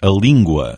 a língua.